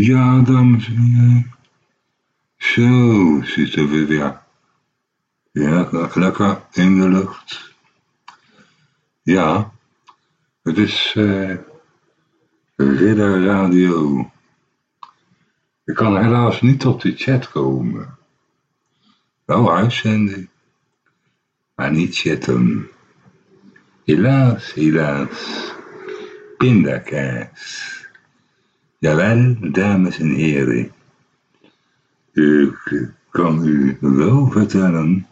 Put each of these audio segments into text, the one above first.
Ja, dames en heren. Zo zitten we weer. Ja, lekker in de lucht. Ja, het is uh, Ridder Radio. Ik kan helaas niet op de chat komen. Wel uitzenden, maar niet chatten. Helaas, helaas. Pindakaas. Jawel, dames en heren. Ik kan u wel vertellen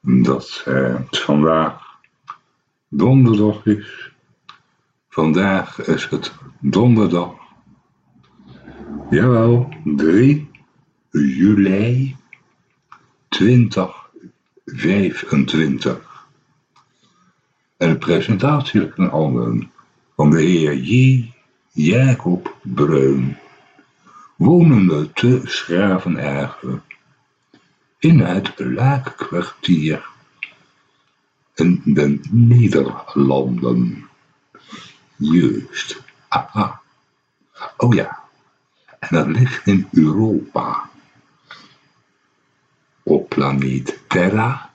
dat het vandaag donderdag is. Vandaag is het donderdag. Jawel, 3 juli 2025. En de presentatie van handen van de heer J. Jacob Breun, wonende te Schravenergen, in het Laakkwartier in de Nederlanden. Juist, aha. Oh ja, en dat ligt in Europa. Op planeet Terra,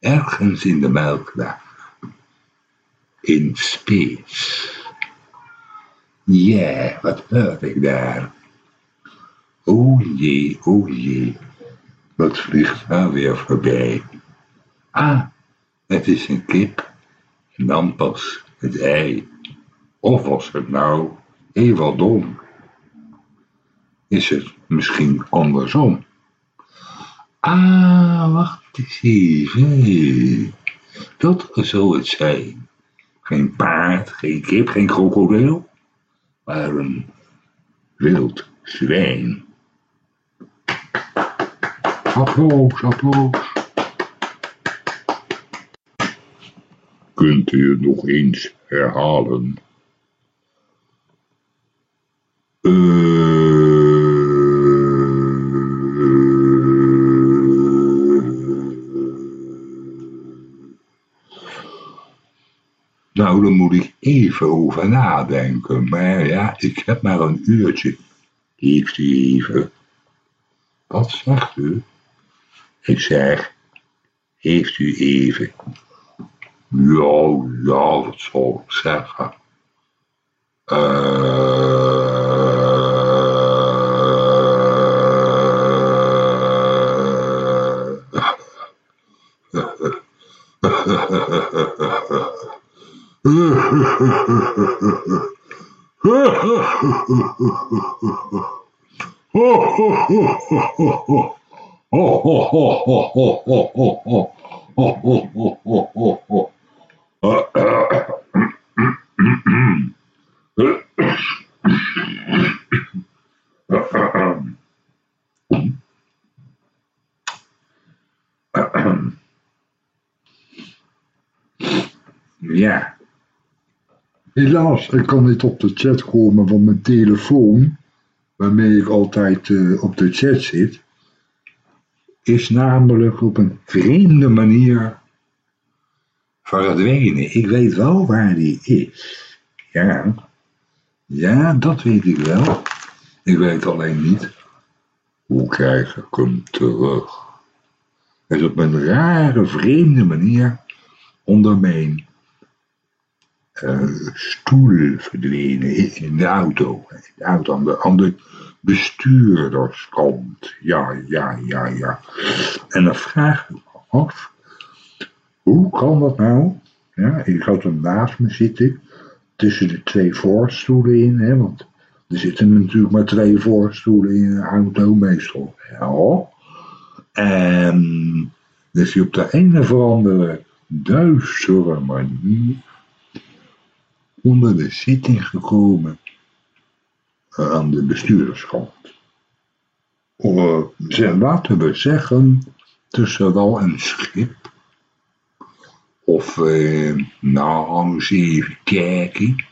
ergens in de Melkweg, in space. Ja, wat hoor ik daar? O jee, o jee, wat vliegt daar weer voorbij? Ah, het is een kip, dan pas het ei. Of was het nou even dom? Is het misschien andersom? Ah, wacht eens even. Dat zou het zijn. Geen paard, geen kip, geen krokodil maar een wild zwijn. Applaus, applaus. Kunt u het nog eens herhalen? Nou, dan moet ik even over nadenken. Maar ja, ik heb maar een uurtje. Heeft u even? Wat zegt u? Ik zeg, heeft u even? Ja, ja, wat zal ik zeggen? Ja. Helaas, ik kan niet op de chat komen van mijn telefoon, waarmee ik altijd uh, op de chat zit, is namelijk op een vreemde manier verdwenen. Ik weet wel waar die is. Ja, ja, dat weet ik wel. Ik weet alleen niet hoe krijg ik hem terug. Hij is op een rare, vreemde manier onder uh, stoel verdwenen in de auto. De auto aan de, aan de bestuurderskant. Ja, ja, ja, ja. En dan vraag ik me af, hoe kan dat nou? Ja, ik had hem naast me zitten, tussen de twee voorstoelen in, hè, want er zitten natuurlijk maar twee voorstoelen in een auto meestal. Ja. En dus hij op de een of andere duistere manier onder de zitting gekomen aan de bestuurderskant. Uh, laten we zeggen, tussen wel een schip of, uh, nou, eens even kijken,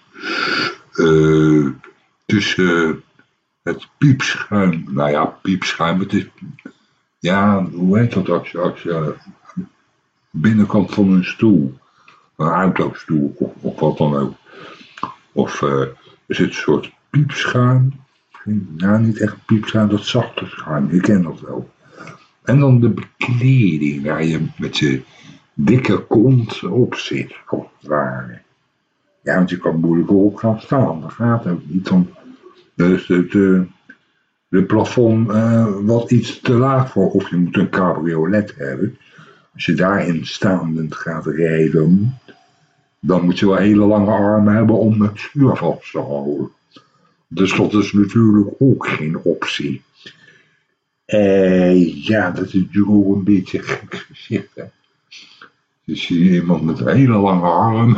uh, tussen het piepschuim, nou ja, piepschuim, het is, ja, hoe heet dat als je, als je binnenkant van een stoel, een autostoel of, of wat dan ook, of uh, er zit een soort piepschuim. Nou, niet echt piepschuim, dat zachte schuim. Je kent dat wel. En dan de bekleding waar je met je dikke kont op zit, als het. Ja, want je kan moeilijk op gaan staan. Dat gaat ook niet. Dan, dus het, de, plafond uh, wat iets te laag voor. Of je moet een cabriolet hebben. Als je daarin staand gaat rijden, dan moet je wel hele lange armen hebben om het stuur vast te houden. Dus dat is natuurlijk ook geen optie. Uh, ja, dat is natuurlijk ook een beetje gek gezicht. Dus je iemand met een hele lange arm,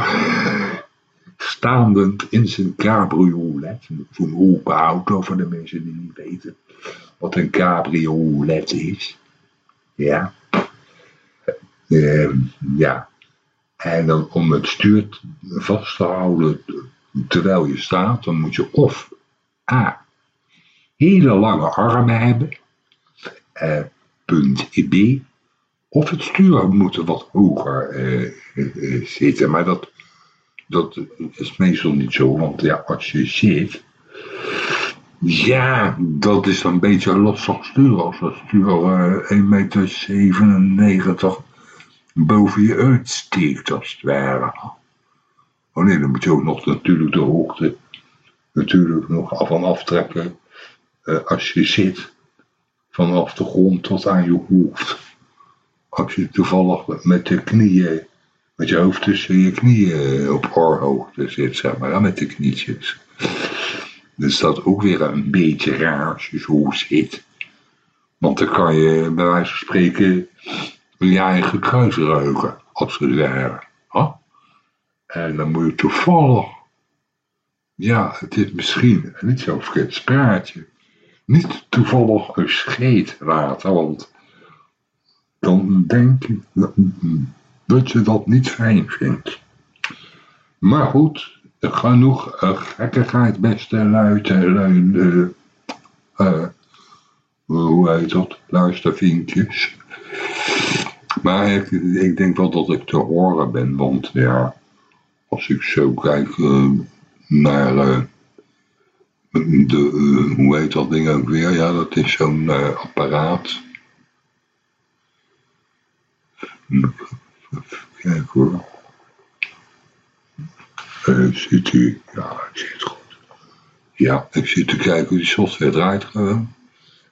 staandend in zijn cabriolet. Zo'n open auto voor de mensen die niet weten wat een cabriolet is. Ja. Uh, ja. En dan om het stuur vast te houden terwijl je staat, dan moet je of A. Hele lange armen hebben. Uh, punt B. Of het stuur moet wat hoger uh, zitten. Maar dat, dat is meestal niet zo. Want ja, als je zit. Ja, dat is dan een beetje lastig stuur. Als dat stuur 1,97 meter boven je uitsteekt, als het ware. Oh nee, dan moet je ook nog natuurlijk de hoogte natuurlijk nog en aftrekken uh, als je zit vanaf de grond tot aan je hoofd. Als je toevallig met de knieën, met je hoofd tussen je knieën op oorhoogte zit, zeg maar, met de knietjes. Dus dat ook weer een beetje raar als je zo zit. Want dan kan je bij wijze van spreken je eigen kruis ruiken, als. Huh? En dan moet je toevallig ja, het is misschien niet zo frits praatje. Niet toevallig een scheet laten, want dan denk ik dat je dat niet fijn vindt. Maar goed, genoeg uh, gekkigheid, beste luiden, luiden uh, hoe heet dat, luistervinkjes. Maar ik, ik, denk wel dat ik te horen ben, want ja, als ik zo kijk, uh, naar uh, de, uh, hoe heet dat ding ook weer? Ja, dat is zo'n apparaat. Kijk hoor. zit hier? Ja, het zit goed. Ja, ik zit te kijken hoe die software draait.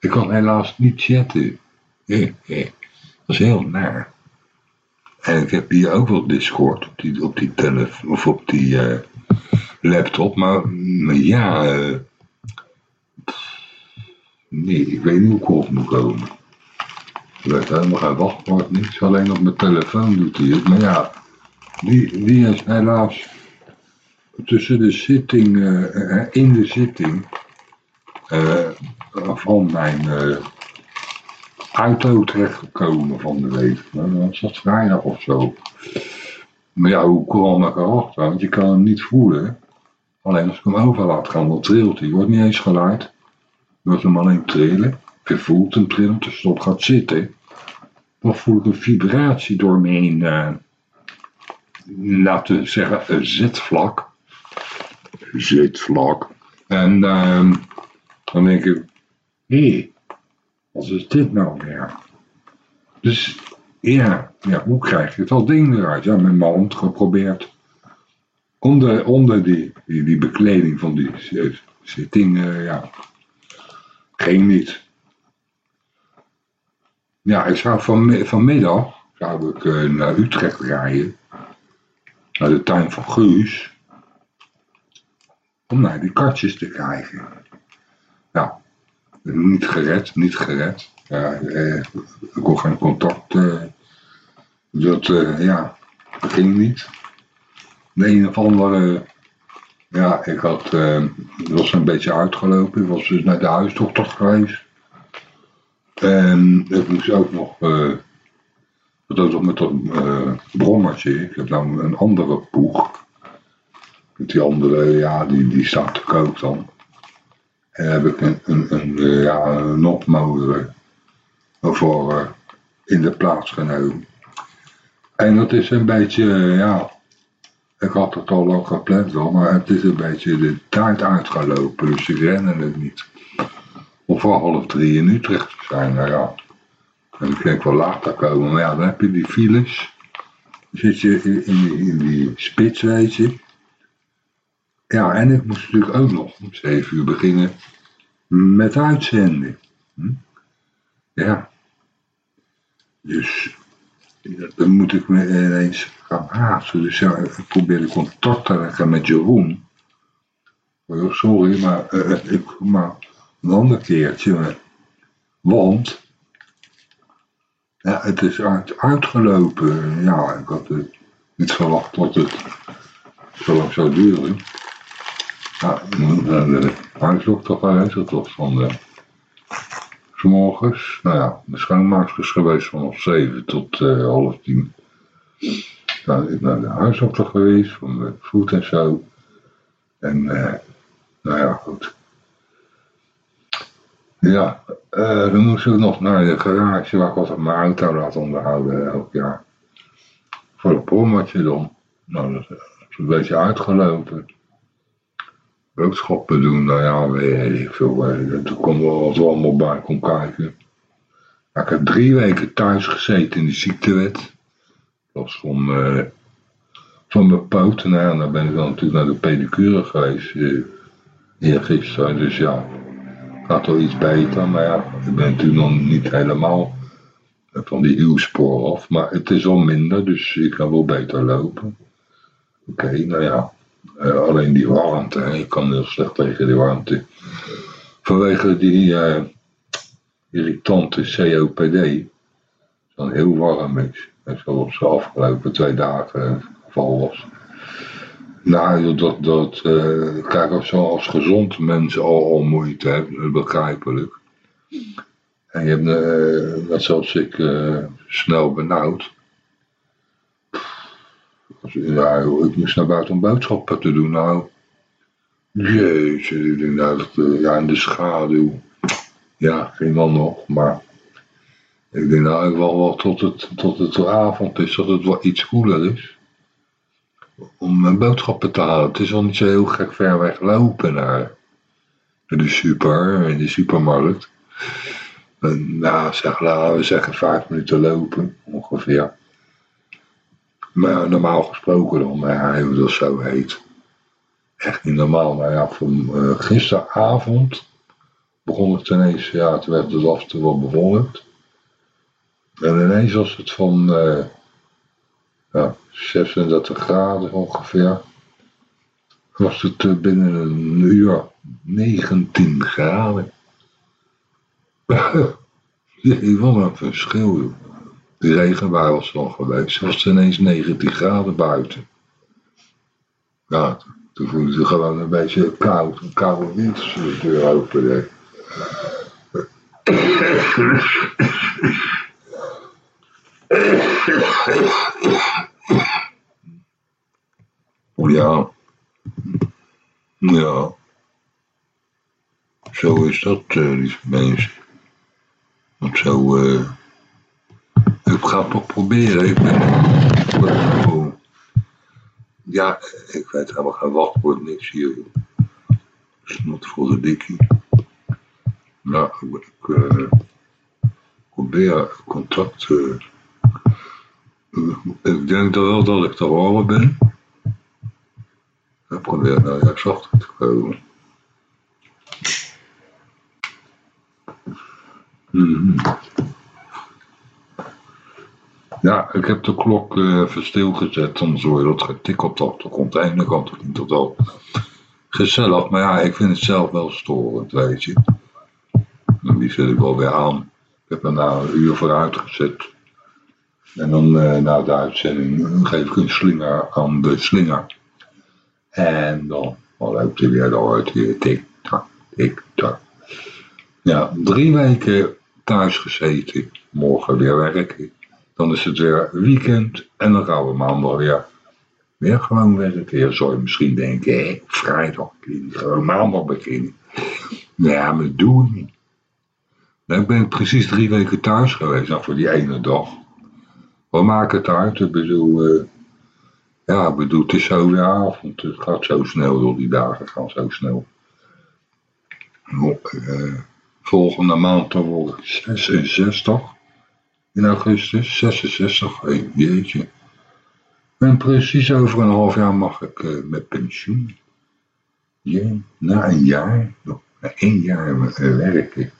Ik kan helaas niet chatten. Nee, nee. Heel naar. En ik heb hier ook wel Discord op die, op die telefoon of op die uh, laptop, maar, ja, uh, nee, ik weet niet hoe ik op moet komen. Ik weet helemaal geen wachtwoord, niks, alleen op mijn telefoon doet hij. Maar ja, die, die is helaas tussen de zitting, uh, in de zitting van mijn auto terechtgekomen van de week. Was dat vrijdag of zo. Maar ja, hoe kwam ik erachter? Want je kan hem niet voelen. Alleen als ik hem over laat gaan, dan trilt hij. wordt niet eens geluid. Je wordt hem alleen trillen. Je voelt hem trillen, dus het op gaat zitten. Dan voel ik een vibratie door me heen. Uh, laten we zeggen, een zitvlak. Zitvlak. En uh, dan denk ik, hé, hey, wat is dit nou weer? Dus ja, ja, hoe krijg je dat ding eruit? Ja, met mijn hand geprobeerd onder, onder die, die, bekleding van die zitting, ja, ging niet. Ja, ik zou van, vanmiddag zou ik uh, naar Utrecht rijden, naar de tuin van Guus, om naar die katjes te krijgen. Nou, niet gered, niet gered. Eh, ik kon geen contact. Eh, dat, eh, ja, dat ging niet de een of andere, ja, ik had, was een beetje uitgelopen. Ik was dus naar de huisdochter geweest. En ik moest ook nog, uh, dat ook nog met dat uh, brommertje. Ik heb nou een andere poeg. Die andere, ja, die, die staat te kook dan. Heb ik een, een, een ja, een voor in de plaats genomen. En dat is een beetje, ja, ik had het al lang gepland wel, maar het is een beetje de tijd uitgelopen, dus ik rennen het niet. Of voor half drie in Utrecht te zijn, nou ja. En ik denk wel later komen, maar ja, dan heb je die files. Dan zit je in, in, die, in die spits, weet je. Ja, en ik moest natuurlijk ook nog om zeven uur beginnen met uitzenden. Hm? Ja. Dus dan moet ik me ineens gaan haasten. Dus ja, ik probeerde contact te leggen met Jeroen. Oh, sorry, maar, uh, ik, maar een ander keertje. Want ja, het is uit, uitgelopen. Ja, ik had het niet verwacht dat het zo lang zou duren. Ja, de huisdokter geweest, dat van de morgens. Nou ja, de schoonmaakster is geweest vanaf 7 tot uh, half tien. Nou, ik naar de huisdokter geweest, van de voet en zo. En, uh, nou ja, goed. Ja, uh, dan moest ik nog naar de garage waar ik altijd mijn auto laat onderhouden elk jaar. Voor een prommertje dan. Nou, dat is een beetje uitgelopen boodschappen doen, nou ja, weet ik veel. Er wel wat allemaal bij komt kijken. ik heb drie weken thuis gezeten in de ziektewet. Dat was van, van mijn poot. Nou dan ben ik dan natuurlijk naar de pedicure geweest. Uh, eergisteren. Dus ja, gaat wel iets beter. Maar ja, ik ben natuurlijk nog niet helemaal van die hielspoor af. Maar het is al minder, dus ik kan wel beter lopen. Oké, nou ja. Uh, alleen die warmte, ik kan heel slecht tegen die warmte. Vanwege die uh, irritante COPD, dan heel warm is. En zoals de afgelopen twee dagen geval was. Nou, dat, dat uh, kijk, als als gezond mensen al, al moeite hebt, begrijpelijk. En je hebt, net zoals ik, snel benauwd. Ja, ik moest naar buiten om boodschappen te doen. Nou, jeetje, ik denk nou, dat, uh, ja, in de schaduw. Ja, ging wel nog, maar ik denk nou ik wel, wel tot het, tot het avond is, dat het wel iets koeler is. Om mijn boodschappen te halen. Het is wel niet zo heel gek ver weg lopen naar de super, in de supermarkt. En, nou, zeg, laten we zeggen vijf minuten lopen, ongeveer. Maar normaal gesproken dan, ja, hoe dat zo heet. Echt niet normaal. Maar ja, van uh, gisteravond begon het ineens, ja, het werd dus af toe wel bewolkt. En ineens was het van uh, ja, 36 graden ongeveer. Was het uh, binnen een uur 19 graden. Wat een verschil, joh. De regenbui was dan geweest. Het was ineens 19 graden buiten. Ja, toen voelde ze gewoon een beetje koud. Een koude wind de deur deed. Ja. Ja. Zo is dat, uh, lieve mensen. Want zo... Uh, ik ga toch proberen. Ik ben... Ja, ik weet helemaal geen wachtwoord, niks hier. Snot voor de dikkie. Nou, ik uh, contact. Uh, ik denk dat wel dat ik te horen ben. Ik probeer nou juist achter te komen. Mm -hmm. Ja, ik heb de klok uh, even stilgezet, dan hoor je dat getik op de achtergrond. Aan de ene kant klinkt dat al gezellig, maar ja, ik vind het zelf wel storend, weet je. Die zet ik wel weer aan. Ik heb er nou een uur vooruit gezet. En dan uh, na de uitzending geef ik een slinger aan de slinger. En dan, loopt hij weer door, weer tik-tak, tik-tak. Ja, drie weken thuis gezeten, morgen weer werken. Dan is het weer weekend en dan gaan we maandag weer, weer gewoon werken. Je zou je misschien denken, hé, vrijdag gewoon maandag beginnen. Ja, maar dat doe ik niet. Nou, ik ben precies drie weken thuis geweest, nou, voor die ene dag. Wat maakt het uit? Ik bedoel, uh, Ja, ik bedoel, het is zo weer avond. Het gaat zo snel, joh. Die dagen gaan zo snel. Uh, volgende maand dan word ik 66. In augustus, 66. Hey, jeetje. En precies over een half jaar mag ik uh, met pensioen. Ja, na een jaar, nog na één jaar uh, werken.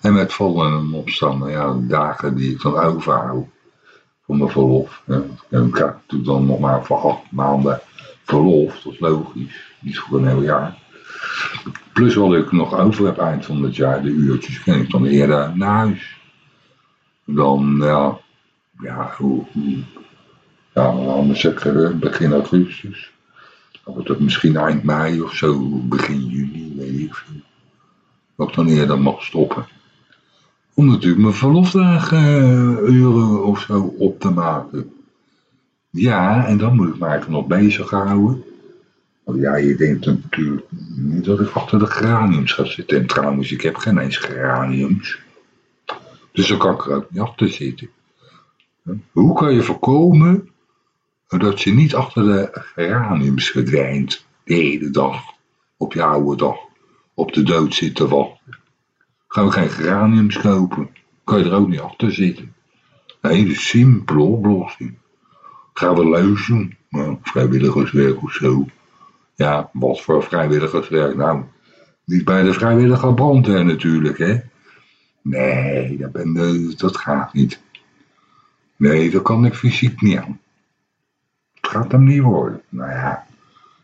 En met volgende opstanden, ja, de dagen die ik dan overhoud van mijn verlof. Ja. En ik natuurlijk dan nog maar voor acht maanden verlof, dat is logisch. Niet voor een heel jaar. Plus wat ik nog over heb eind van het jaar, de uurtjes, kan ik dan eerder naar huis. Dan, ja, ja, hoe, ja, anders zeggen begin augustus. Dan wordt het misschien eind mei of zo, begin juni, weet ik veel. Ik dan eerder mag stoppen. Om natuurlijk mijn verlofdagen uh, uren of zo op te maken. Ja, en dan moet ik me eigenlijk nog bezig houden. Want ja, je denkt natuurlijk niet dat ik achter de geraniums ga zitten. En trouwens, ik heb geen eens geraniums. Dus dan kan er ook niet achter zitten. Hoe kan je voorkomen dat je niet achter de geraniums verdwijnt de hele dag, op je oude dag, op de dood zitten wachten? Gaan we geen geraniums kopen, kan je er ook niet achter zitten. Een hele simpele oplossing. Gaan we doen, nou, vrijwilligerswerk of zo. Ja, wat voor vrijwilligerswerk nou? Niet bij de vrijwillige brandweer natuurlijk, hè? Nee, dat, ben, dat gaat niet. Nee, dat kan ik fysiek niet aan. Het gaat hem niet worden. Nou ja,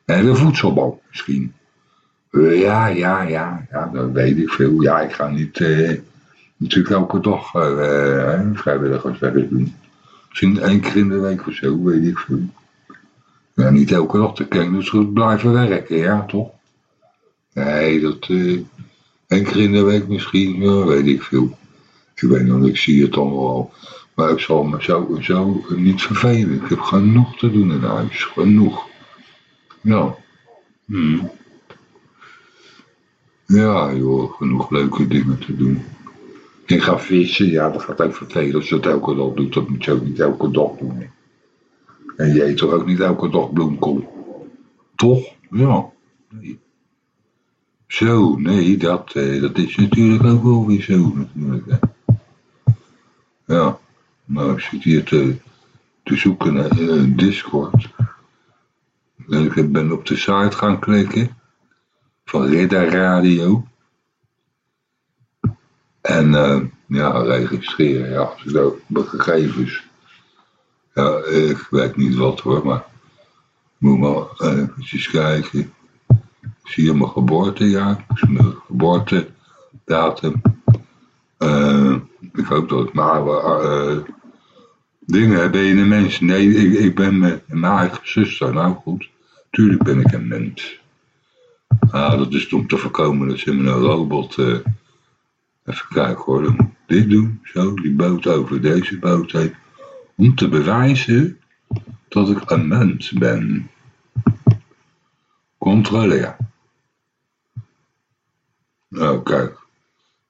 en de voedselbank misschien. Uh, ja, ja, ja, ja, dat weet ik veel. Ja, ik ga niet uh, natuurlijk elke dag uh, vrijwilligerswerk doen. Misschien één keer in de week of zo, weet ik veel. Ja, niet elke dag te dus goed blijven werken, ja, toch? Nee, dat één keer in de week misschien, ja, weet ik veel. Ik weet nog, ik zie het dan wel. Maar ik zal me sowieso niet vervelen. Ik heb genoeg te doen in huis, genoeg. Ja. Hmm. Ja, joh, genoeg leuke dingen te doen. Ik ga vissen, ja, dat gaat ook vervelen als je dat elke dag doet. Dat moet je ook niet elke dag doen. En je eet toch ook niet elke dag bloemkool? Toch? Ja. Nee. Zo, nee, dat, eh, dat is natuurlijk ook wel weer zo natuurlijk. Hè. Ja, nou, ik zit hier te, te zoeken naar uh, Discord. En ik ben op de site gaan klikken van Ridder Radio. En uh, ja, registreren, ja, zo, mijn gegevens. Ja, ik weet niet wat hoor, maar moet maar even kijken. Zie hier mijn geboortejaar, mijn geboortedatum. Uh, ik hoop dat ik maar uh, dingen heb in een mens. Nee, ik, ik ben mijn, mijn eigen zuster. Nou goed, tuurlijk ben ik een mens. Ah, dat is om te voorkomen dat ze met een robot... Uh, even kijken hoor, moet dit doen. Zo, die boot over deze boot heen. Om te bewijzen dat ik een mens ben. Controleer. Nou, kijk.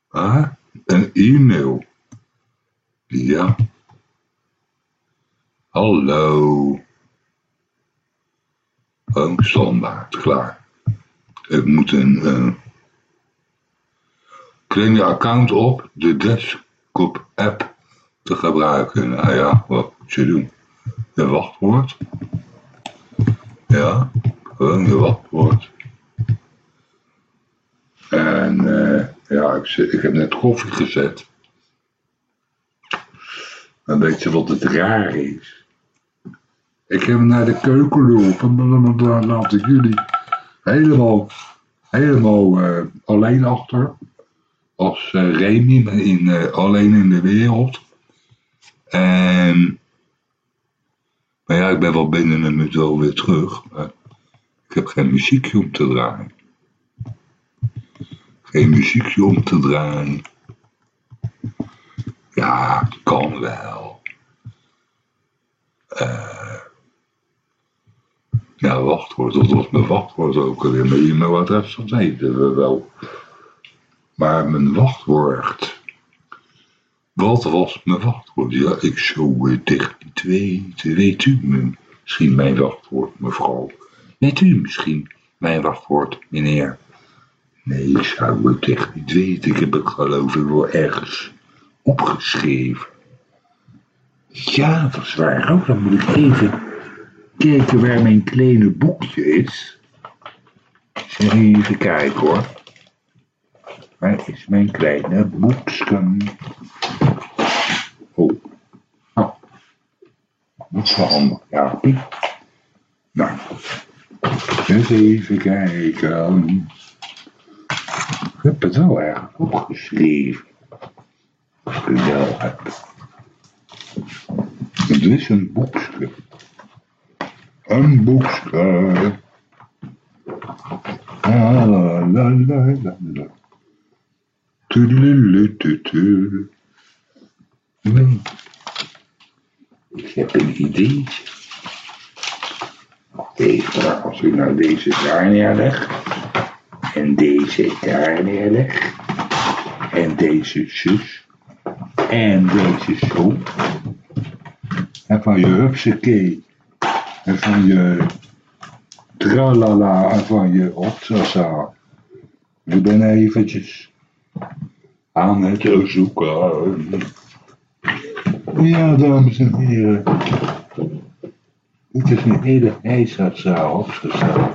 Ah, een e-mail. Ja. Hallo. Oh, standaard, klaar. Ik moet een uh, je account op de desktop app te gebruiken. Nou ja, wat moet je doen? Je wachtwoord. Ja, gewoon je wachtwoord. En uh, ja, ik, ik, heb net koffie gezet. En weet je wat het raar is? Ik heb naar de keuken lopen, dan laat ik jullie helemaal, helemaal uh, alleen achter. Als uh, Remy in, alleen in de wereld. En, maar ja, ik ben wel binnen een minuut wel weer terug. Maar ik heb geen muziekje om te draaien. Geen muziekje om te draaien. Ja, kan wel. Uh, ja, wachtwoord, dat was mijn wachtwoord ook alweer. Mijn e-mailadres, dat weten we wel. Maar mijn wachtwoord. Wat was mijn wachtwoord? Ja, ik zou het echt niet weten. Weet u misschien mijn wachtwoord, mevrouw. Weet u misschien mijn wachtwoord, meneer? Nee, ik zou het echt niet weten. Ik heb het geloof ik wel ergens opgeschreven. Ja, dat is waar. ook. dan moet ik even kijken waar mijn kleine boekje is. Even kijken hoor. Waar is mijn kleine boekje? Oh. Oh. Dat is wel handig, ja. Nou. Even kijken. Ik heb het wel erg opgeschreven. Als ik het wel heb. Het is een boekje. Een boekje. La la la la la. Tudelututu. Nee. Ik heb een idee. Deze, als ik nou deze daar neerleg. En deze daar neerleg. En deze zus. En deze zo. En van je hupsakee. En van je tralala. En van je opsasa. Ik ben eventjes aan het zoeken. Ja, dames en heren. Het is een hele ijzerzaal opgesteld.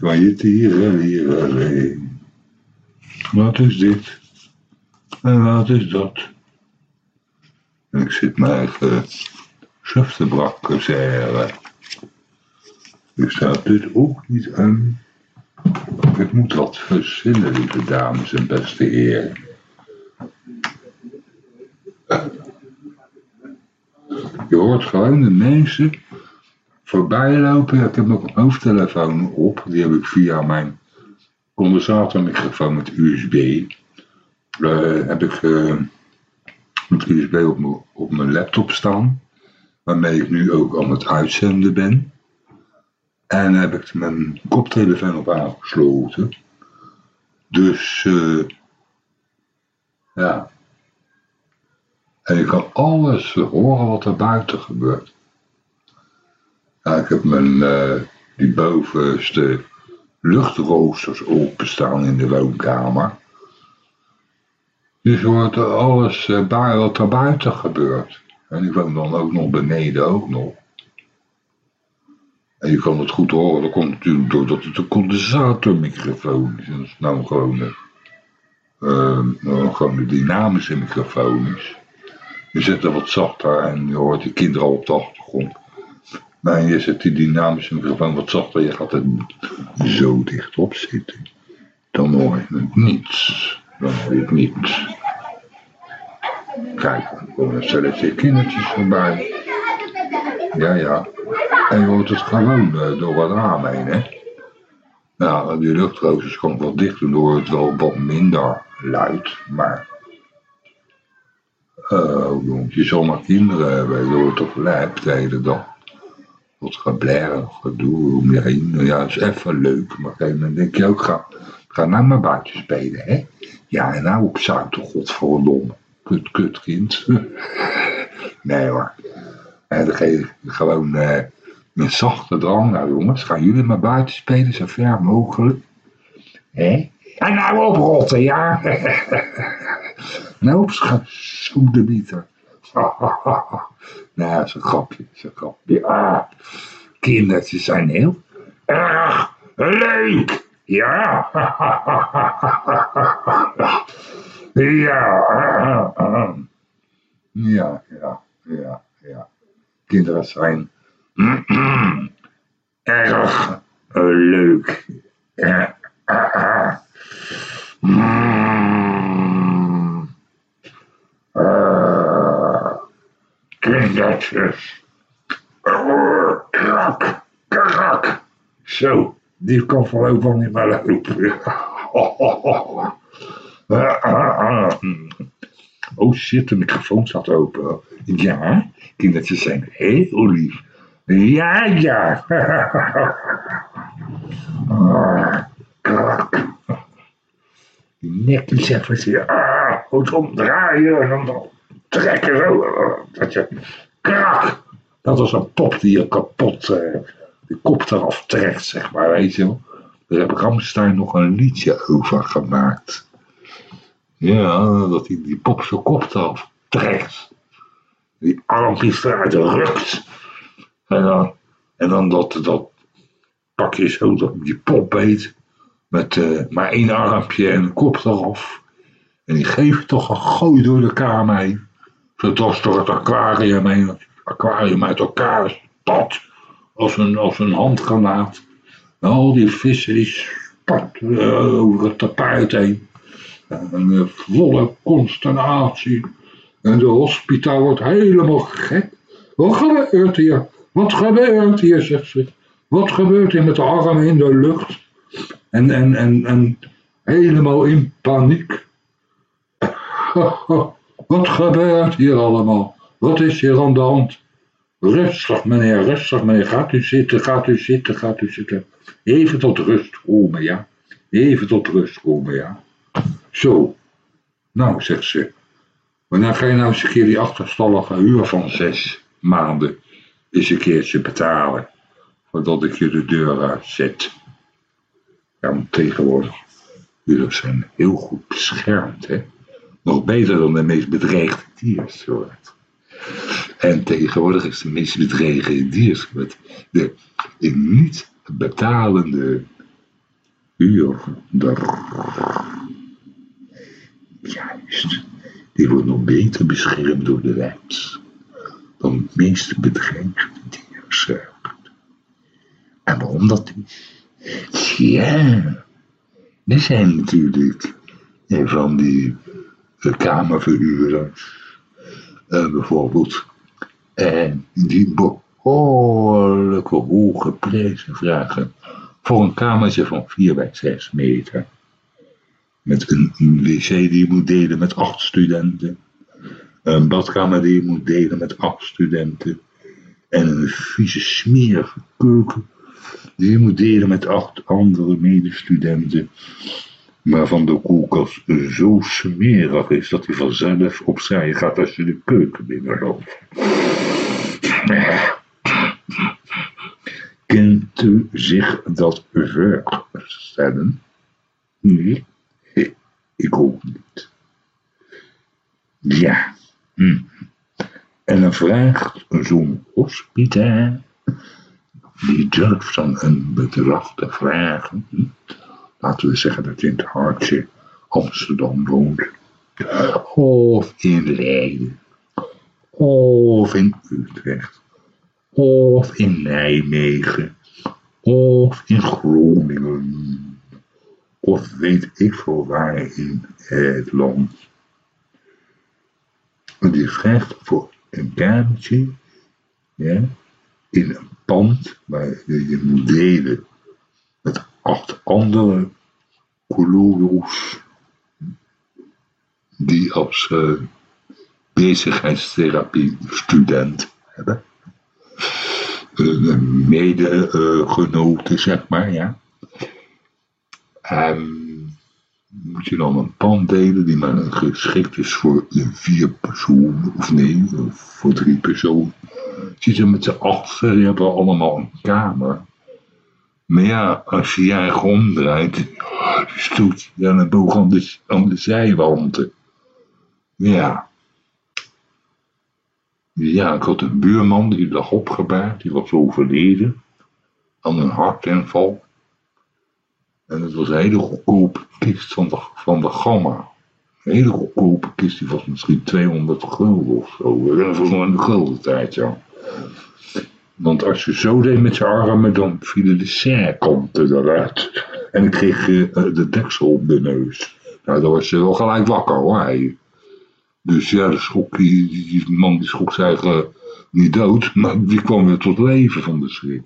Van je tieren hier alleen. Wat is dit? En wat is dat? En ik zit mijn eigen suftebrakkazeren. Dus staat dit ook niet aan. Het moet wat verzinnen, lieve dames en beste heren. Je hoort gewoon de mensen voorbij lopen. Ik heb nog een hoofdtelefoon op. Die heb ik via mijn condensatormicrofoon met USB. Uh, heb ik uh, met USB op mijn, op mijn laptop staan. Waarmee ik nu ook aan het uitzenden ben. En heb ik mijn koptelefoon op aangesloten. Dus uh, ja. En ik kan alles horen wat er buiten gebeurt. Ik heb mijn, uh, die bovenste luchtroosters openstaan in de woonkamer. Dus er alles uh, wat er buiten gebeurt. En ik woon dan ook nog beneden ook nog. En je kan het goed horen, dat komt natuurlijk doordat het een condensatormicrofoon is. Dat is nou gewoon een, uh, gewoon een dynamische microfoon is. Je zet er wat zachter en je hoort de kinderen al op de achtergrond. Maar je zet die dynamische microfoon wat zachter, je gaat er zo dicht op zitten. Dan hoor je het niets. Dan hoor je het niet. Kijk, er komen stelletje kindertjes voorbij. Ja, ja. En je hoort het gewoon uh, door het raam heen, hè. Nou, die luchtroosters kan wat dicht doen, door het wel wat minder luid, maar... Uh, je zal maar kinderen hebben, je hoort toch lijp de hele dag. Wat geblaren, gedoe om je heen. Nou ja, is even leuk, maar een moment denk je ook, ga, ga nou maar buiten spelen, hè. Ja, en nou op Zuid, godverdomme. Kut, kut, kind. nee hoor. En dan geef gewoon... Uh, met zachte drang. Nou jongens, gaan jullie maar buiten spelen zo ver mogelijk. Hé? En nou oprotten, ja? nou op soedebieter. nou, dat is een grapje, is een grapje. Ja, kindertjes zijn heel erg leuk. Ja. ja. Ja, ja, ja, ja. Kinderen zijn Erg leuk. Ja. Kindertjes. Krak, krak. Zo, die kan voorlopig niet meer lopen. Oh shit, de microfoon staat open. Ja, kindertjes zijn heel lief. Ja, ja. Krak. Die nekjes even zien. Ah, goed omdraaien en dan trekken zo. Dat je krak. Dat was een pop die je kapot uh, de kop eraf trekt, zeg maar, weet je wel. Daar heb Ramstein nog een liedje over gemaakt. Ja, dat hij die pop zijn kop eraf trekt. Die armpjes eruit rukt. En dan, en dan dat, dat pak je zo dat die pop beet. Met uh, maar één armpje en een kop eraf. En die geeft toch een gooi door de kamer heen. Zodat door het aquarium heen. Het aquarium uit elkaar spat. Als een, als een handgranaat. En al die vissen die spat uh, over het tapijt heen. En een volle consternatie. En de hospitaal wordt helemaal gek. Wat gebeurt hier? Wat gebeurt hier, zegt ze. Wat gebeurt hier met de armen in de lucht? En, en, en, en helemaal in paniek. Wat gebeurt hier allemaal? Wat is hier aan de hand? Rustig meneer, rustig meneer. Gaat u zitten, gaat u zitten, gaat u zitten. Even tot rust komen, ja. Even tot rust komen, ja. Zo. Nou, zegt ze. Wanneer ga je nou eens een keer die achterstallige huur van zes maanden eens een keertje betalen? Voordat ik je de deur uitzet. Ja, want tegenwoordig, huurders zijn heel goed beschermd, hè. Nog beter dan de meest bedreigde diersoort. En tegenwoordig is de meest bedreigde diersoort de, niet betalende huurder. Juist, die wordt nog beter beschermd door de wet dan de meest bedreigde diersoort. En waarom dat is? Ja, er zijn natuurlijk van die kamerverhuurders uh, bijvoorbeeld. En die behoorlijke hoge prijzen vragen voor een kamertje van 4 bij 6 meter. Met een, wc die je moet delen met acht studenten. Een badkamer die je moet delen met acht studenten. En een vieze smerige keuken die je moet delen met acht andere medestudenten waarvan de koelkast zo smerig is dat hij vanzelf opzij gaat als je de keuken binnenloopt. Kunt u zich dat voorstellen? Nee, ik ook niet. Ja. Hm. En dan vraagt zo'n hospitaal, die durft dan een bedrag te vragen laten we zeggen dat je in het hartje Amsterdam woont. Of in Leiden. Of in Utrecht. Of in Nijmegen. Of in Groningen. Of weet ik veel waar in het land. En die vraagt voor een kamertje ja, in een pand waar je moet delen acht andere collo's die als uh, bezigheidstherapie student hebben. Uh, medegenoten, zeg maar, ja. En moet je dan een pand delen die maar geschikt is voor vier personen, of nee, voor drie personen. Zitten met z'n achter, die hebben allemaal een kamer. Maar ja, als je je eigen omdraait, stoot je dan een boog aan de, aan. Ja. Ja, ik had een buurman die lag opgebaard, die was overleden aan een hartinval. En het was een hele goedkope kist van de, van de Gamma. Een hele goedkope kist, die was misschien 200 gulden of zo. Dat was nog in de gulden tijd, ja. Want als je zo deed met je armen, dan vielen de zijkanten eruit. En ik kreeg uh, de deksel op de neus. Nou, dan was ze wel gelijk wakker hoor. Dus ja, de schok, die, die, man die schrok zich eigenlijk niet dood, maar die kwam weer tot leven van de schrik.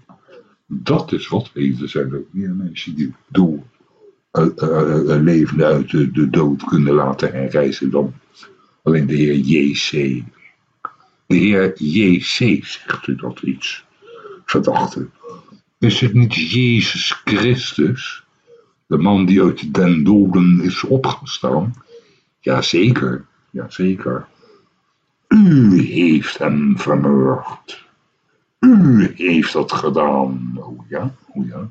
Dat is wat Er zijn ook meer mensen die door uh, uh, levende uit de, de, dood kunnen laten herreizen dan alleen de heer J.C. De heer J.C. zegt u dat iets? Verdachte. Is het niet Jezus Christus? De man die uit den doden is opgestaan? Jazeker, jazeker. U heeft hem vermoord. U heeft dat gedaan. Oh ja, oh ja.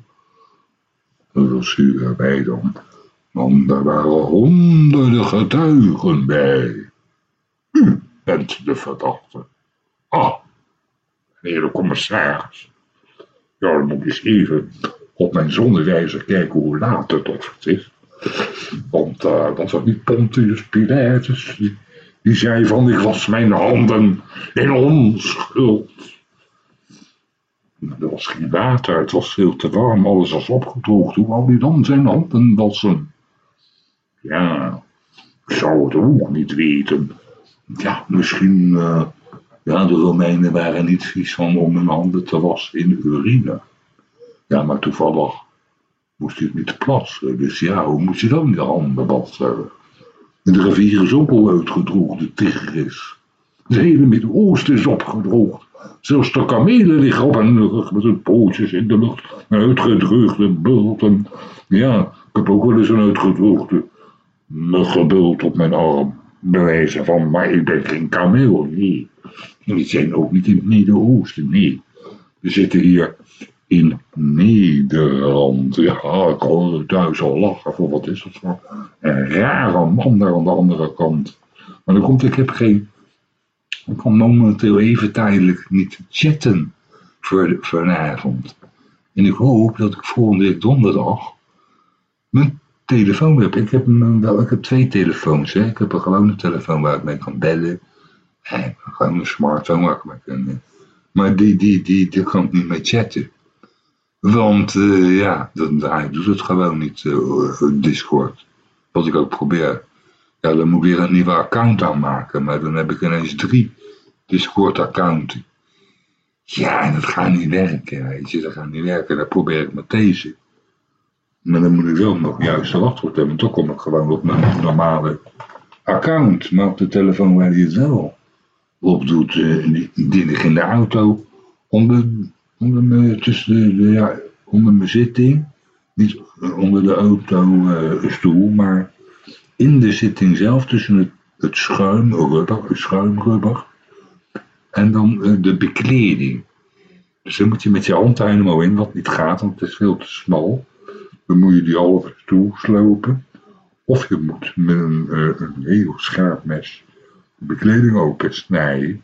Dat was u erbij dan. Want er waren honderden getuigen bij. U bent de verdachte. Ah, meneer de commissaris. Ja, dan moet ik eens even op mijn zonnewijzer kijken hoe laat het of het is. Want uh, dat was niet Pontius Pilatus. Die, die zei van, ik was mijn handen in onschuld. Er was geen water, het was veel te warm, alles was opgedroogd. Hoe wou hij dan zijn handen wassen? Ja, ik zou het ook niet weten. Ja, misschien, uh, ja, de Romeinen waren niet vies van om hun handen te wassen in urine. Ja, maar toevallig moest hij niet plassen. Dus ja, hoe moet je dan je handen wassen? de rivier is ook al uitgedroogd, de Tigris. Het hele Midden-Oosten is opgedroogd. Zelfs de kamelen liggen op hun rug met hun pootjes in de lucht. Uitgedroogde bult. En ja, ik heb ook wel eens een uitgedroogde muggenbult op mijn arm. Bewijzen van, maar ik ben geen kameel, nee. Die zijn ook niet in het Midden-Oosten, nee. We zitten hier in Nederland. Ja, ik hoor thuis al lachen voor wat is dat voor een rare man daar aan de andere kant. Maar dan komt, ik heb geen, ik kan momenteel even tijdelijk niet chatten voor de, vanavond. En ik hoop dat ik volgende week donderdag mijn telefoon heb. Ik heb, wel, ik heb twee telefoons. Hè. Ik heb een gewone telefoon waar ik mee kan bellen. En gewoon een smartphone waar ik mee kan... Maar die, die, die, die kan ik niet mee chatten. Want uh, ja, dan, hij doet het gewoon niet, uh, Discord. Wat ik ook probeer. Ja, dan moet ik weer een nieuwe account aanmaken. Maar dan heb ik ineens drie Discord-accounts. Ja, en dat gaat niet werken, weet je. Dat gaat niet werken. Dan probeer ik met deze. Maar dan moet ik wel nog juist de wachtwoord hebben. Dan kom ik gewoon op mijn normale account. Maar op de telefoon waar hij het wel op doet, uh, in de auto. Onder, onder me, tussen de, ja, onder mijn zitting. Niet onder de autostoel, uh, maar in de zitting zelf tussen het, het schuimrubber, het schuimrubber en dan uh, de bekleding. Dus dan moet je met je hand helemaal in, wat niet gaat, want het is veel te smal. Dan moet je die halve stoel slopen. Of je moet met een, uh, een heel scherp mes de bekleding open snijden.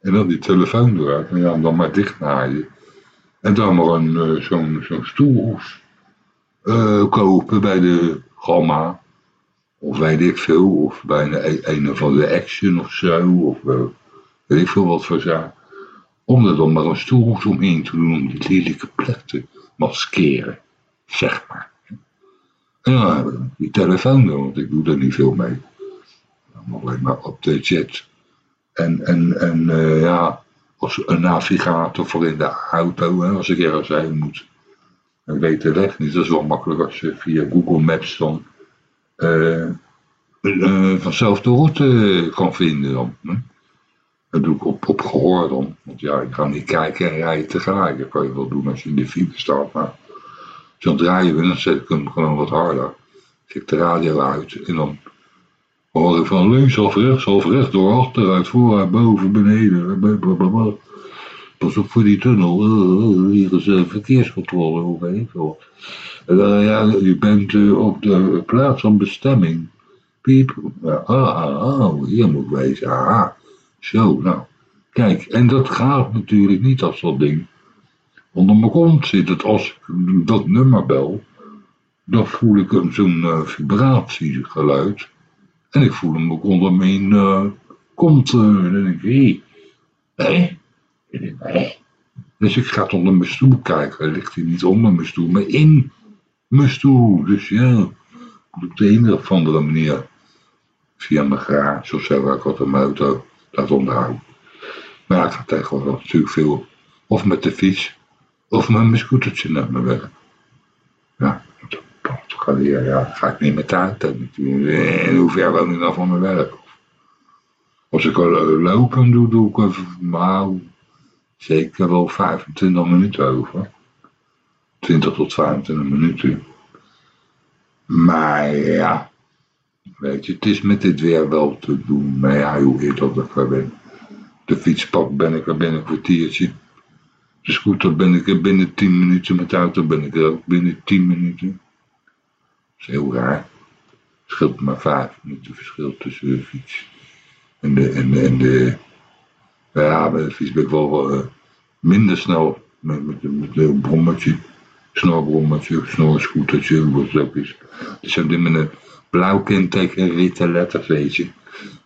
En dan die telefoon eruit en dan maar dicht naaien. En dan maar een, uh, zo'n stoelhoes uh, kopen bij de Gamma. Of weet ik veel. Of bij een, een of andere Action of zo. Of weet ik veel wat voor zaak. Om er dan maar een stoelhoes omheen te doen. Om die lelijke plek te maskeren. Zeg maar. En ja, die telefoon dan. Want ik doe er niet veel mee. Alleen maar op de chat. En, en, en uh, ja als een navigator voor in de auto, als ik ergens heen moet. Ik weet de weg niet, dat is wel makkelijk als je via Google Maps dan uh, uh, vanzelf de route kan vinden dan. Hè. Dat doe ik op, op gehoor dan. Want ja, ik ga niet kijken en rijden tegelijk. Dat kan je wel doen als je in de file staat. Maar je aan het rijden bent, dan zet ik hem gewoon wat harder. Zet ik de radio uit en dan hoor ik van links of rechts of rechts door achteruit, vooruit, boven, beneden. Blablabla. Pas op voor die tunnel. Hier is uh, verkeerscontrole, hoe weet ik. Uh, ja, u bent uh, op de plaats van bestemming. Piep. ah, ah, ah, hier moet wezen. Ah, zo, nou. Kijk, en dat gaat natuurlijk niet als dat ding. Onder mijn kont zit het als ik dat nummer bel. Dan voel ik zo'n uh, vibratiegeluid. En ik voel hem ook onder mijn uh, kont. Uh, en dan denk ik, hé, hé. Dus ik ga onder mijn stoel kijken. Ligt hij niet onder mijn stoel, maar in mijn stoel. Dus ja, op de ene of andere manier. Via mijn garage of zo, waar ik altijd mijn auto laat onderhouden. Maar ja, ik ga tegenwoordig natuurlijk veel. Of met de fiets, of mijn scootertje naar mijn werk. Ja, ga, ja, ga ik niet met natuurlijk. En hoe ver woon ik dan van mijn werk? Als ik al lopen doe, doe ik even, nou, zeker wel 25 minuten over. 20 tot 25 minuten. Maar ja, weet je, het is met dit weer wel te doen. Maar ja, hoe eerder dat ik er ben. De fietspak ben ik er binnen een kwartiertje. De scooter ben ik er binnen 10 minuten, met de auto ben ik er ook binnen 10 minuten. Dat is heel raar. Het scheelt maar 5 minuten verschil tussen de fiets en de, en de, en de ja, met de fiets ben ik wel uh, minder snel met, met, een brommetje, snorbrommetje, snorscootertje, wat het is. Het zijn met een blauw kenteken, witte letters, weet je.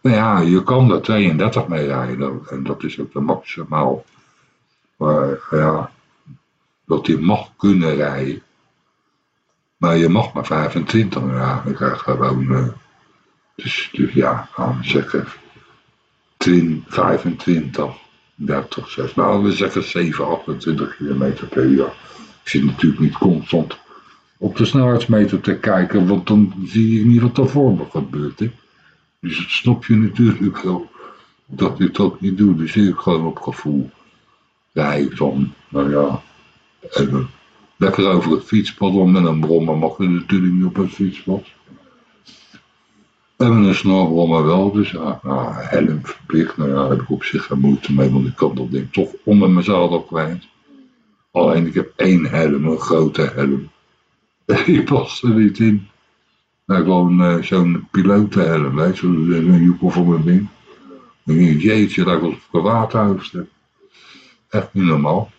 Nou ja, je kan er 32 mee rijden en dat is ook de maximaal. Maar ja, dat je mag kunnen rijden. Maar je mag maar 25 ja, ik krijg gewoon. Uh, dus, dus ja, gaan we zeggen 20, 25, 30, 6. Nou, we zeggen 7, 28 km per uur. Ik zit natuurlijk niet constant op de snelheidsmeter te kijken, want dan zie ik niet wat er voor me gebeurt. Dus het snap je natuurlijk wel dat ik dat niet doe. Dus ik gewoon op gevoel rij nou ja, lekker over het fietspad om met een brommer mag je natuurlijk niet op het fietspad. En een snorbrommer wel, dus ja, nou, helm verplicht, nou ja, heb ik op zich geen moeite mee, want ik kan dat ding toch onder mijn zadel kwijt. Alleen ik heb één helm, een grote helm. Die past er niet in. Nou, gewoon uh, zo'n pilotenhelm, je, een joekel voor mijn ding. Jeetje, dat was een waterhuis. Echt niet normaal.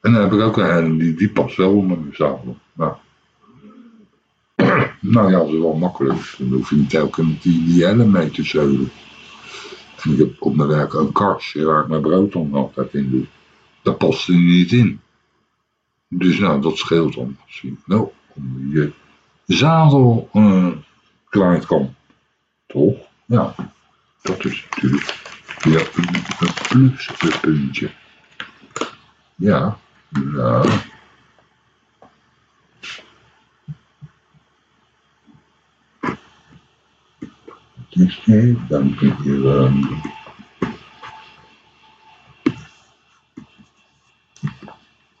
En dan heb ik ook een helm, die, die past wel onder mijn zadel. Nou. nou ja, dat is wel makkelijk. Dan hoef je niet elke met die, die helm mee te zeulen. En ik heb op mijn werk een kastje waar ik mijn brood om altijd in doe. Dat past er niet in. Dus nou, dat scheelt dan. Nou, om je zadel uh, kwijt kan. Toch? Ja, dat is natuurlijk ja, een, een pluspuntje. Ja, nou. Nee, dank je wel.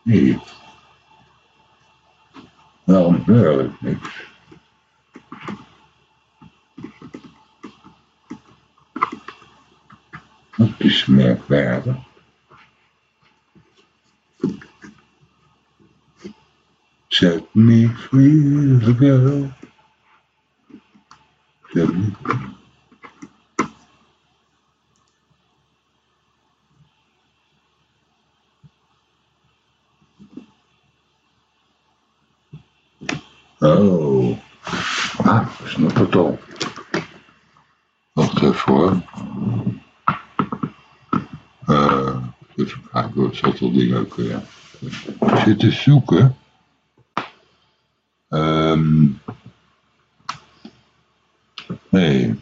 Nee. Waarom hoor ik niks? Dat is merkwaardig. Set me free, girl. Oh. Ah, snap het al. Wacht even. Uh, even kijken, wat zat dat ding ook weer? Ik zit te zoeken. Um, nee.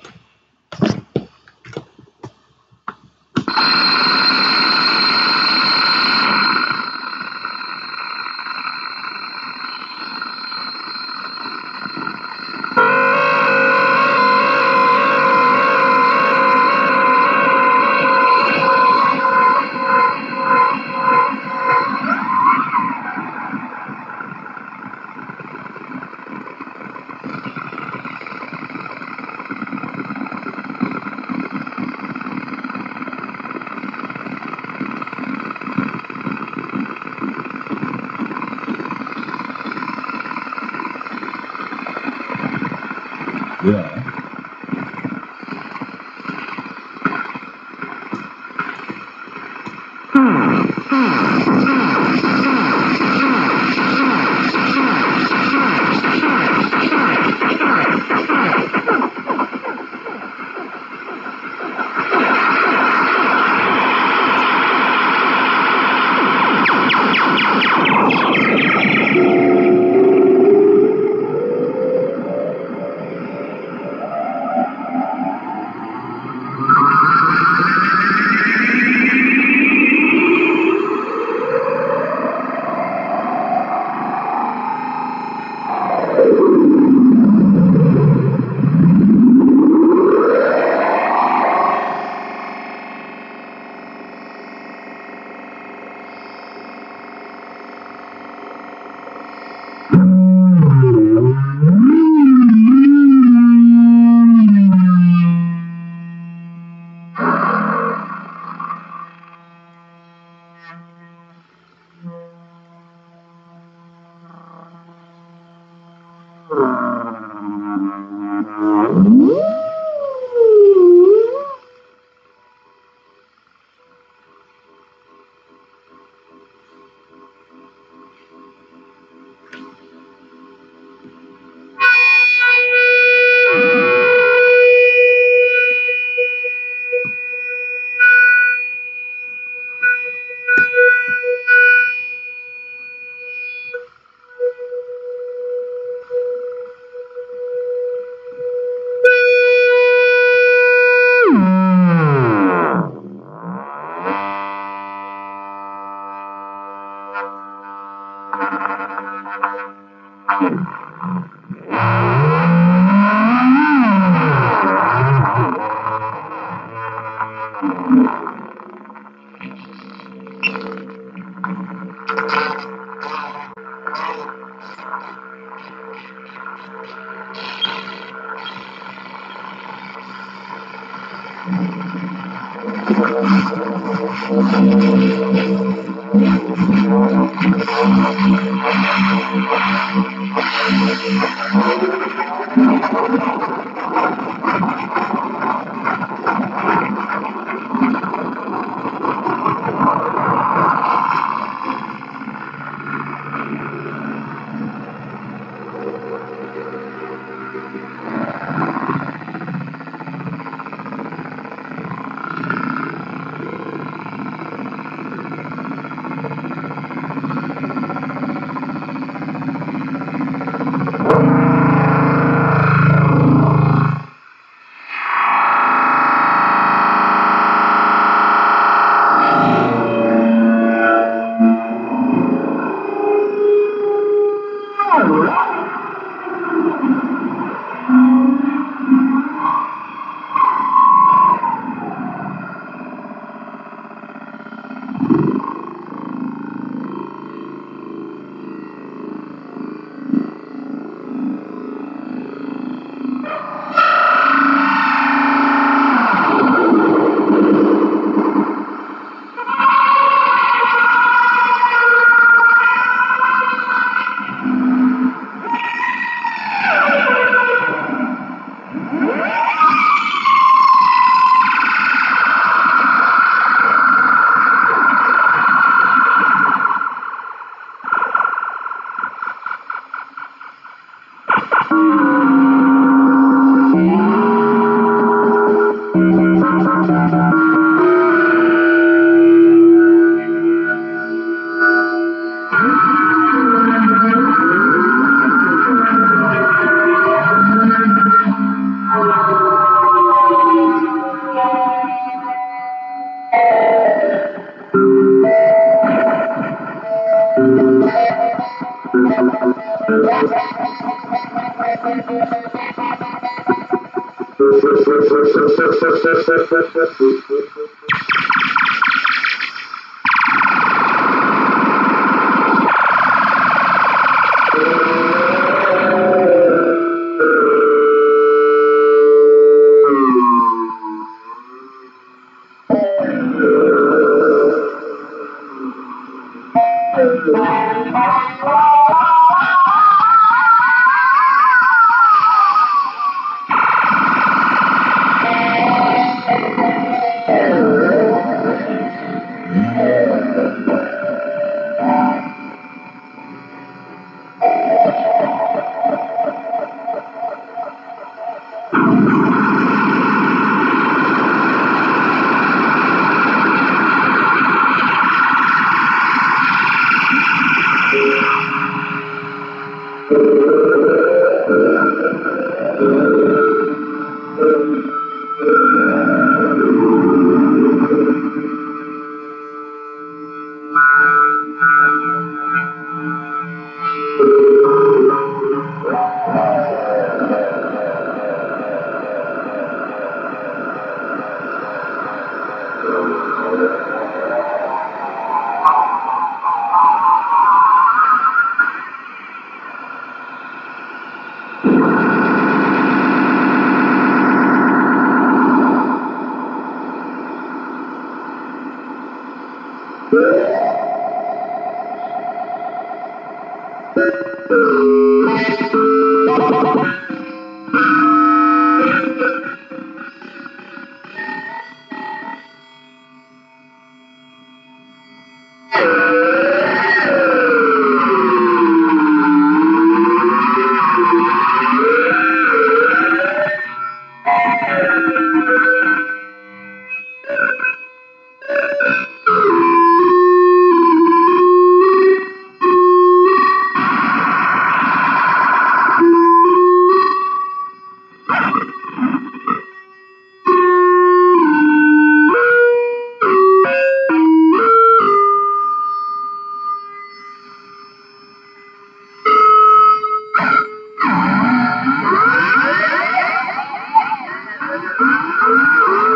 Música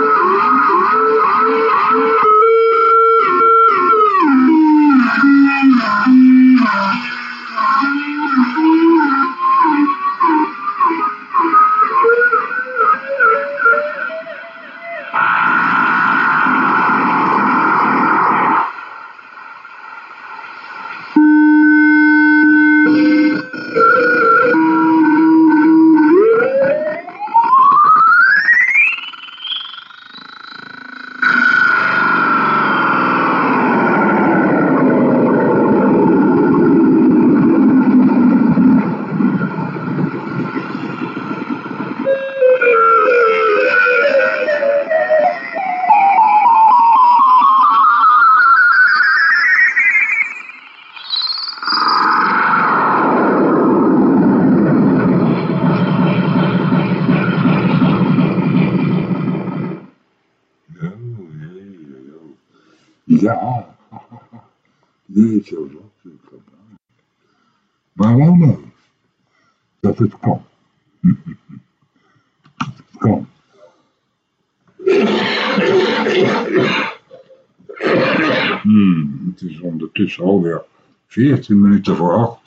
het kan. Het kan. Hmm, het is ondertussen alweer 14 minuten voor 8.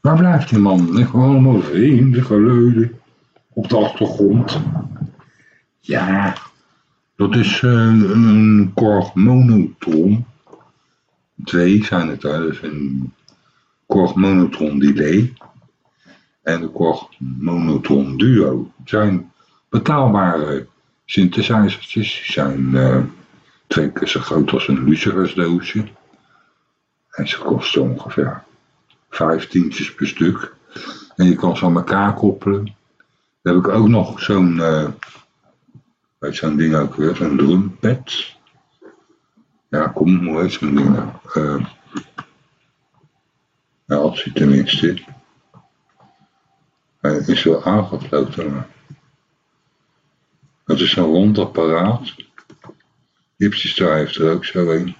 Waar blijft die man? Liggen allemaal vreemde geluiden op de achtergrond. Ja, dat is uh, een korg monotron. Twee zijn het, hè. dus een korg monotron delay en de korg monotron duo. Het zijn betaalbare synthesizers. Die zijn uh, twee keer zo groot als een lucifersdoosje. En ze kosten ongeveer vijf tientjes per stuk. En je kan ze aan elkaar koppelen. Dan heb ik ook nog zo'n, uh, zo'n ding ook weer, zo'n drumpad. Ja, kom, hoe heet zo'n ding nou? Uh, ja, als hij tenminste. Hij is wel aangesloten, maar... Dat is een rond apparaat. Hipsy heeft er ook zo een.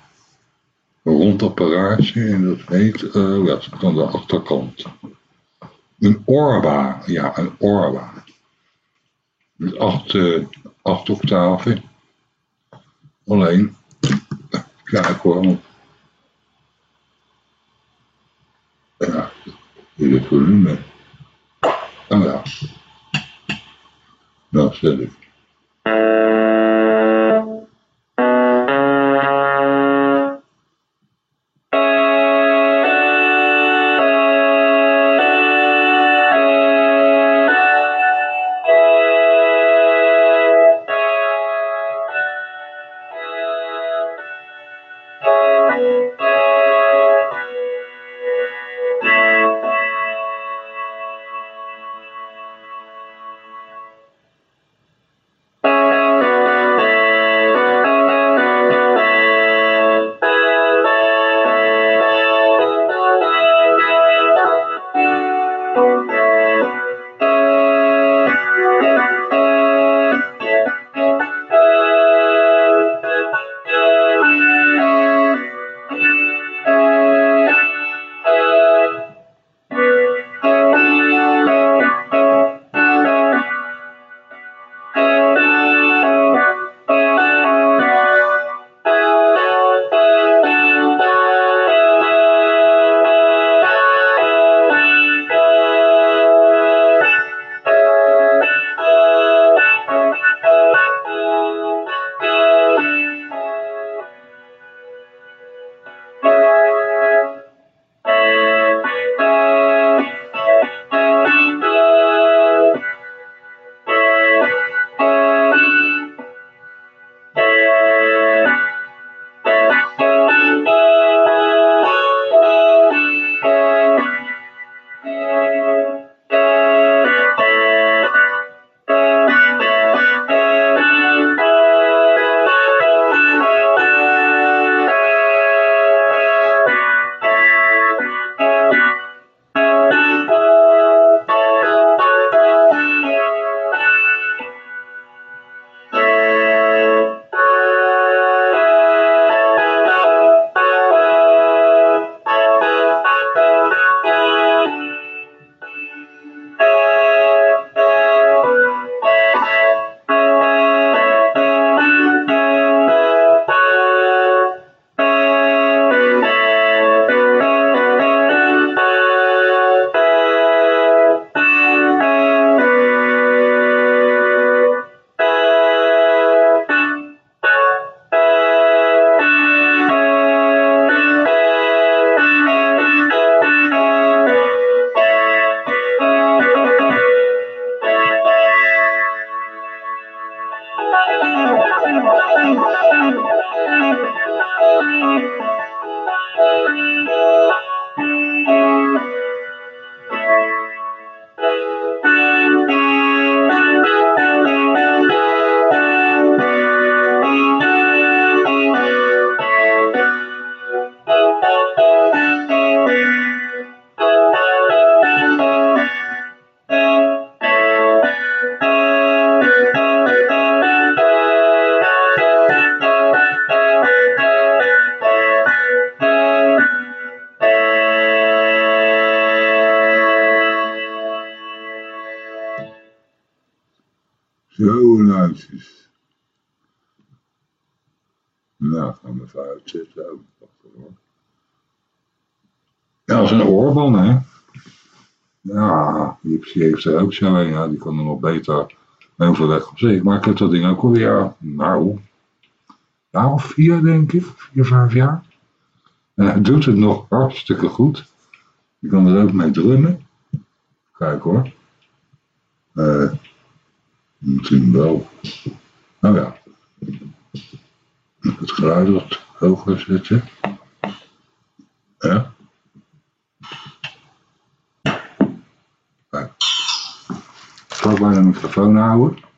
Een rond apparaatje en dat heet, uh, ja, aan de achterkant. Een Orba, ja, een Orba. Met acht, uh, acht octaven. Alleen, kijk hoor. Ja, hier het volume. Oh Die heeft er ook zo. Ja, die kan er nog beter overweg op zich. Maar ik heb dat ding ook alweer, nou, jaar of vier, denk ik. Vier, vijf jaar. En hij doet het nog hartstikke goed. Je kan er ook mee drummen. Kijk hoor. Eh, misschien wel. Nou ja. Het geluid wat hoger zetten. Ja. Kijk. Vlak bij de microfoon houden.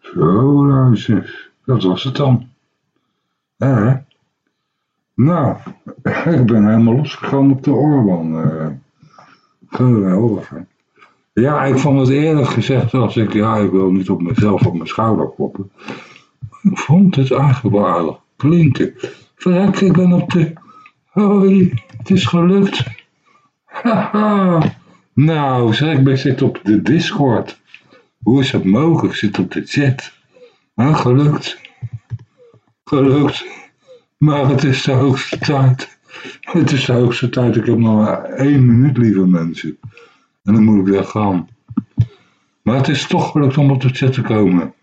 Zo, nou, luister. Dat was het dan. Nou, ik ben helemaal losgegaan op de Orban. Eh. Geweldig, hè? Ja, ik vond het eerlijk gezegd als ik, ja, ik wil niet op mezelf op mijn schouder kloppen. Vond het aardig klinken. Verrek, ik ben op de... Hoi, het is gelukt. Haha. nou, zeg, ik zit op de Discord. Hoe is het mogelijk? Ik zit op de chat. Ah, gelukt. Gelukt. Maar het is de hoogste tijd. Het is de hoogste tijd. Ik heb nog één minuut, lieve mensen. En dan moet ik weer gaan. Maar het is toch gelukt om op de chat te komen.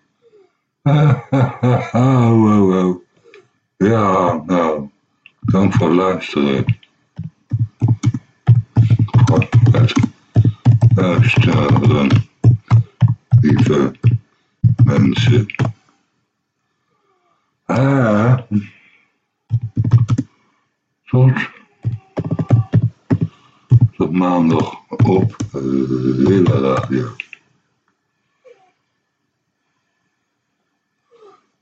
oh, oh. Ja, nou. Dank voor het luisteren. Lieve mensen. Ah. Tot, tot maandag op Wille Radio.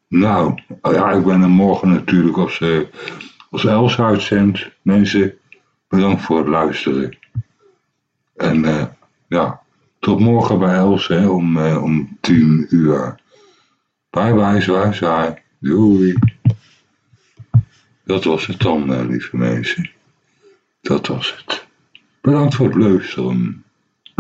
Nou, ja, ik ben er morgen natuurlijk als, als Els uitzendt. Mensen, bedankt voor het luisteren. En uh, ja, tot morgen bij Els hè, om, uh, om 10 uur. Bye bye, zwaai, zwaai. Doei. Dat was het dan, lieve mensen. Dat was het. Bedankt voor het luisteren.